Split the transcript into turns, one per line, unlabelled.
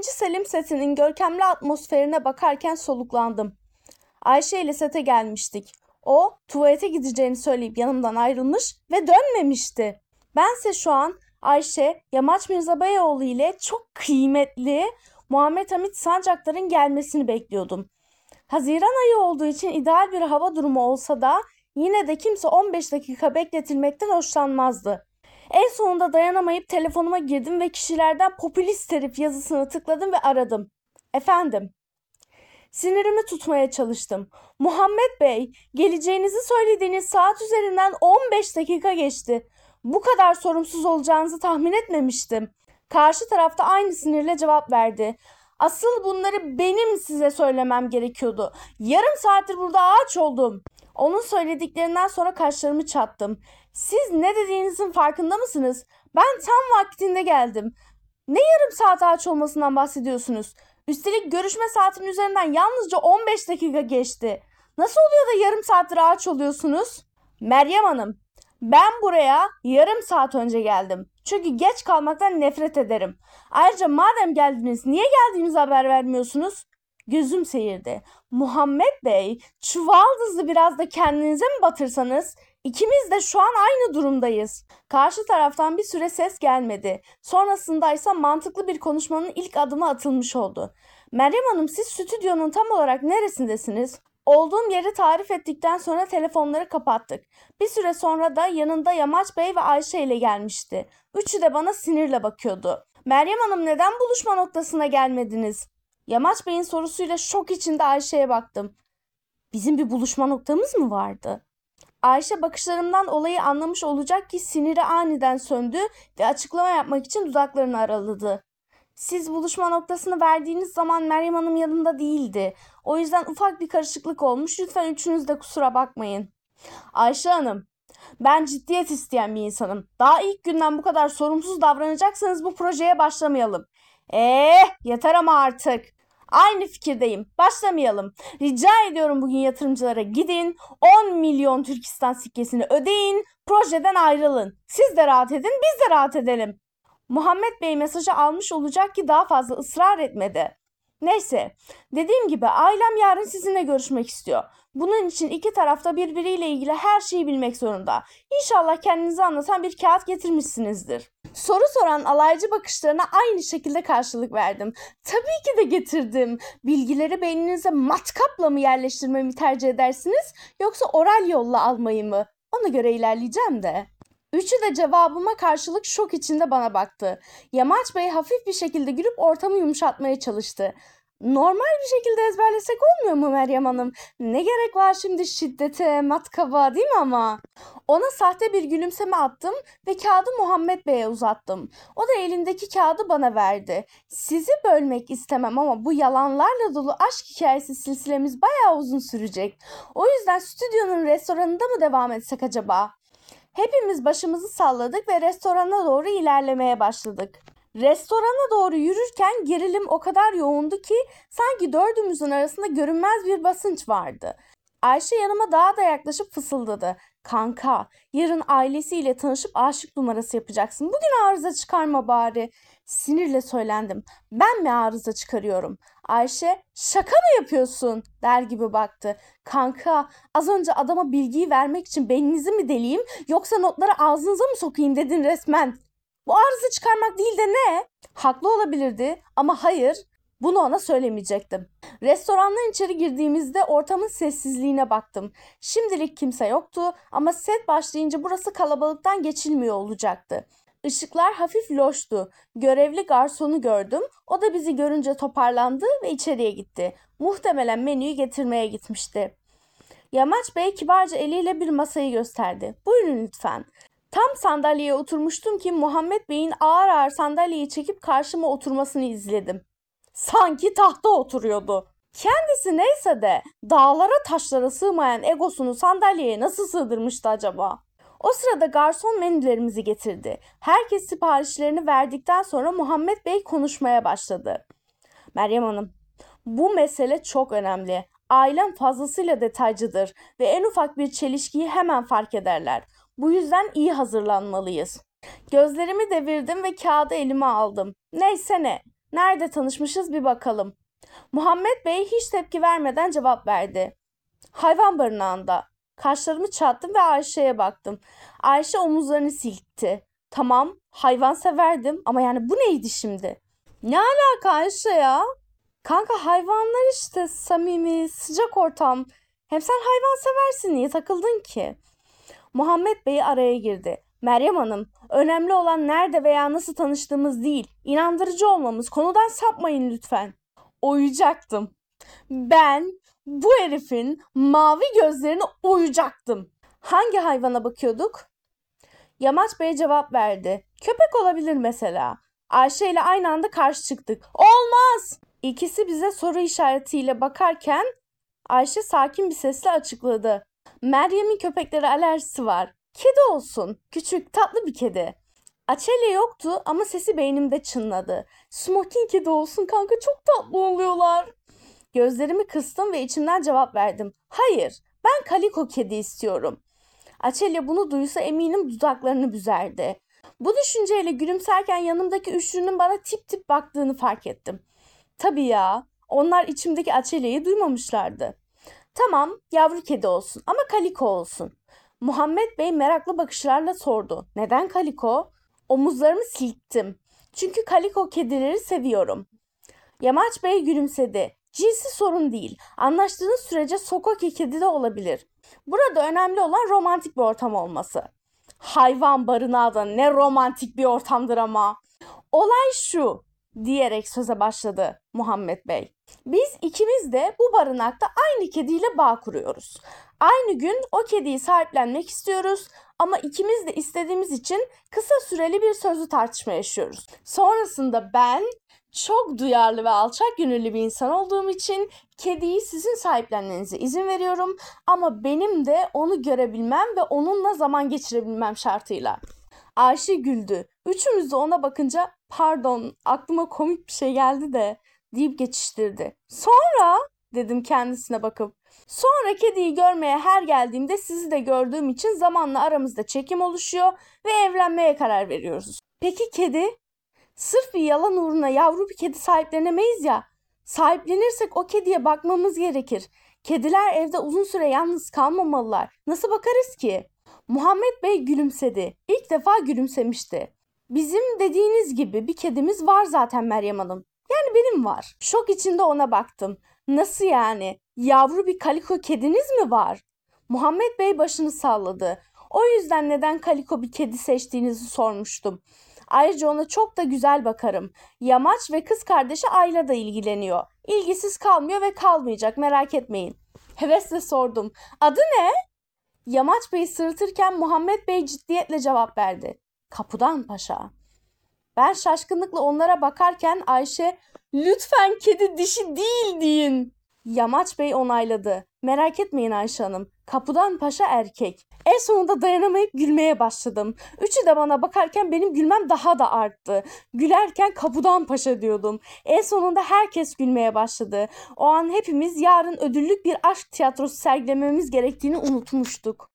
Birinci Selim setinin görkemli atmosferine bakarken soluklandım. Ayşe ile sete gelmiştik. O tuvalete gideceğini söyleyip yanımdan ayrılmış ve dönmemişti. Bense şu an Ayşe Yamaç Mirzabayoğlu ile çok kıymetli Muhammed Hamit Sancaklar'ın gelmesini bekliyordum. Haziran ayı olduğu için ideal bir hava durumu olsa da yine de kimse 15 dakika bekletilmekten hoşlanmazdı. En sonunda dayanamayıp telefonuma girdim ve kişilerden popülist herif yazısını tıkladım ve aradım. Efendim. Sinirimi tutmaya çalıştım. Muhammed Bey, geleceğinizi söylediğiniz saat üzerinden 15 dakika geçti. Bu kadar sorumsuz olacağınızı tahmin etmemiştim. Karşı tarafta aynı sinirle cevap verdi. Asıl bunları benim size söylemem gerekiyordu. Yarım saattir burada ağaç oldum. Onun söylediklerinden sonra kaşlarımı çattım. Siz ne dediğinizin farkında mısınız? Ben tam vaktinde geldim. Ne yarım saat ağaç olmasından bahsediyorsunuz? Üstelik görüşme saatinin üzerinden yalnızca 15 dakika geçti. Nasıl oluyor da yarım saattir ağaç oluyorsunuz? Meryem Hanım, ben buraya yarım saat önce geldim. Çünkü geç kalmaktan nefret ederim. Ayrıca madem geldiniz niye geldiğinizi haber vermiyorsunuz? Gözüm seyirdi. Muhammed Bey, çuvaldızı biraz da kendinize mi batırsanız? İkimiz de şu an aynı durumdayız. Karşı taraftan bir süre ses gelmedi. Sonrasında ise mantıklı bir konuşmanın ilk adımı atılmış oldu. Meryem Hanım siz stüdyonun tam olarak neresindesiniz? Olduğum yeri tarif ettikten sonra telefonları kapattık. Bir süre sonra da yanında Yamaç Bey ve Ayşe ile gelmişti. Üçü de bana sinirle bakıyordu. Meryem Hanım neden buluşma noktasına gelmediniz? Yamaç Bey'in sorusuyla şok içinde Ayşe'ye baktım. Bizim bir buluşma noktamız mı vardı? Ayşe bakışlarımdan olayı anlamış olacak ki siniri aniden söndü ve açıklama yapmak için dudaklarını araladı. Siz buluşma noktasını verdiğiniz zaman Meryem Hanım yanında değildi. O yüzden ufak bir karışıklık olmuş. Lütfen üçünüz de kusura bakmayın. Ayşe Hanım, ben ciddiyet isteyen bir insanım. Daha ilk günden bu kadar sorumsuz davranacaksanız bu projeye başlamayalım. Eh, yeter ama artık. Aynı fikirdeyim. Başlamayalım. Rica ediyorum bugün yatırımcılara gidin. 10 milyon Türkistan sikkesini ödeyin. Projeden ayrılın. Siz de rahat edin, biz de rahat edelim. Muhammed Bey mesajı almış olacak ki daha fazla ısrar etmedi. Neyse, dediğim gibi ailem yarın sizinle görüşmek istiyor. Bunun için iki tarafta birbiriyle ilgili her şeyi bilmek zorunda. İnşallah kendinizi anlatan bir kağıt getirmişsinizdir. Soru soran alaycı bakışlarına aynı şekilde karşılık verdim. Tabii ki de getirdim. Bilgileri beyninize matkapla mı yerleştirmemi tercih edersiniz yoksa oral yolla almayı mı? Ona göre ilerleyeceğim de. Üçü de cevabıma karşılık şok içinde bana baktı. Yamaç Bey hafif bir şekilde gülüp ortamı yumuşatmaya çalıştı. Normal bir şekilde ezberlesek olmuyor mu Meryem Hanım? Ne gerek var şimdi şiddete, matkaba değil mi ama? Ona sahte bir gülümseme attım ve kağıdı Muhammed Bey'e uzattım. O da elindeki kağıdı bana verdi. Sizi bölmek istemem ama bu yalanlarla dolu aşk hikayesi silsilemiz bayağı uzun sürecek. O yüzden stüdyonun restoranında mı devam etsek acaba? Hepimiz başımızı salladık ve restorana doğru ilerlemeye başladık. Restorana doğru yürürken gerilim o kadar yoğundu ki sanki dördümüzün arasında görünmez bir basınç vardı. Ayşe yanıma daha da yaklaşıp fısıldadı. Kanka, yarın ailesiyle tanışıp aşık numarası yapacaksın. Bugün arıza çıkarma bari. Sinirle söylendim. Ben mi arıza çıkarıyorum? Ayşe, şaka mı yapıyorsun? der gibi baktı. Kanka, az önce adama bilgiyi vermek için beyninizi mi deleyim yoksa notları ağzınıza mı sokayım dedin resmen. Bu arıza çıkarmak değil de ne? Haklı olabilirdi ama hayır bunu ona söylemeyecektim. Restorandan içeri girdiğimizde ortamın sessizliğine baktım. Şimdilik kimse yoktu ama set başlayınca burası kalabalıktan geçilmiyor olacaktı. Işıklar hafif loştu. Görevli garsonu gördüm. O da bizi görünce toparlandı ve içeriye gitti. Muhtemelen menüyü getirmeye gitmişti. Yamaç Bey kibarca eliyle bir masayı gösterdi. Buyurun lütfen. Tam sandalyeye oturmuştum ki Muhammed Bey'in ağır ağır sandalyeyi çekip karşıma oturmasını izledim. Sanki tahta oturuyordu. Kendisi neyse de dağlara taşlara sığmayan egosunu sandalyeye nasıl sığdırmıştı acaba? O sırada garson menülerimizi getirdi. Herkes siparişlerini verdikten sonra Muhammed Bey konuşmaya başladı. Meryem Hanım, bu mesele çok önemli. Ailem fazlasıyla detaycıdır ve en ufak bir çelişkiyi hemen fark ederler. Bu yüzden iyi hazırlanmalıyız. Gözlerimi devirdim ve kağıdı elime aldım. Neyse ne. Nerede tanışmışız bir bakalım. Muhammed Bey hiç tepki vermeden cevap verdi. Hayvan barınağında. Kaşlarımı çattım ve Ayşe'ye baktım. Ayşe omuzlarını silkti. Tamam, hayvan severdim ama yani bu neydi şimdi? Ne alaka Ayşe ya? Kanka hayvanlar işte samimi, sıcak ortam. Hem sen hayvan seversin niye takıldın ki? Muhammed Bey araya girdi. Meryem Hanım, önemli olan nerede veya nasıl tanıştığımız değil, inandırıcı olmamız. Konudan sapmayın lütfen. Oyucaktım. Ben bu herifin mavi gözlerini oyacaktım. Hangi hayvana bakıyorduk? Yamaç Bey cevap verdi. Köpek olabilir mesela. Ayşe ile aynı anda karşı çıktık. Olmaz! İkisi bize soru işaretiyle bakarken Ayşe sakin bir sesle açıkladı. Meryem'in köpeklere alerjisi var. Kedi olsun. Küçük, tatlı bir kedi. Açelya yoktu ama sesi beynimde çınladı. Smoking kedi olsun kanka çok tatlı oluyorlar. Gözlerimi kıstım ve içimden cevap verdim. Hayır, ben kaliko kedi istiyorum. Açelya bunu duysa eminim dudaklarını büzerdi. Bu düşünceyle gülümserken yanımdaki üçlünün bana tip tip baktığını fark ettim. Tabii ya, onlar içimdeki Açelya'yı duymamışlardı. Tamam, yavru kedi olsun ama kaliko olsun. Muhammed Bey meraklı bakışlarla sordu. Neden kaliko? Omuzlarımı silktim. Çünkü kaliko kedileri seviyorum. Yamaç Bey gülümsedi. Cinsi sorun değil. Anlaştığınız sürece sokak kedi de olabilir. Burada önemli olan romantik bir ortam olması. Hayvan barınağı da ne romantik bir ortamdır ama. Olay şu diyerek söze başladı Muhammed Bey. Biz ikimiz de bu barınakta aynı kediyle bağ kuruyoruz. Aynı gün o kediyi sahiplenmek istiyoruz ama ikimiz de istediğimiz için kısa süreli bir sözlü tartışma yaşıyoruz. Sonrasında ben çok duyarlı ve alçak gönüllü bir insan olduğum için kediyi sizin sahiplenmenize izin veriyorum ama benim de onu görebilmem ve onunla zaman geçirebilmem şartıyla. Ayşe güldü. Üçümüz de ona bakınca pardon aklıma komik bir şey geldi de deyip geçiştirdi. Sonra dedim kendisine bakıp. Sonra kediyi görmeye her geldiğimde sizi de gördüğüm için zamanla aramızda çekim oluşuyor ve evlenmeye karar veriyoruz. Peki kedi? Sırf bir yalan uğruna yavru bir kedi sahiplenemeyiz ya. Sahiplenirsek o kediye bakmamız gerekir. Kediler evde uzun süre yalnız kalmamalılar. Nasıl bakarız ki? Muhammed Bey gülümsedi. İlk defa gülümsemişti. Bizim dediğiniz gibi bir kedimiz var zaten Meryem Hanım. Yani benim var. Şok içinde ona baktım. Nasıl yani? Yavru bir kaliko kediniz mi var? Muhammed Bey başını salladı. O yüzden neden kaliko bir kedi seçtiğinizi sormuştum. Ayrıca ona çok da güzel bakarım. Yamaç ve kız kardeşi Ayla da ilgileniyor. İlgisiz kalmıyor ve kalmayacak merak etmeyin. Hevesle sordum. Adı ne? Yamaç Bey sırıtırken Muhammed Bey ciddiyetle cevap verdi. Kapudan Paşa. Ben şaşkınlıkla onlara bakarken Ayşe lütfen kedi dişi değil deyin. Yamaç Bey onayladı. Merak etmeyin Ayşe Hanım. Kapudan paşa erkek. En sonunda dayanamayıp gülmeye başladım. Üçü de bana bakarken benim gülmem daha da arttı. Gülerken kapudan paşa diyordum. En sonunda herkes gülmeye başladı. O an hepimiz yarın ödüllük bir aşk tiyatrosu sergilememiz gerektiğini unutmuştuk.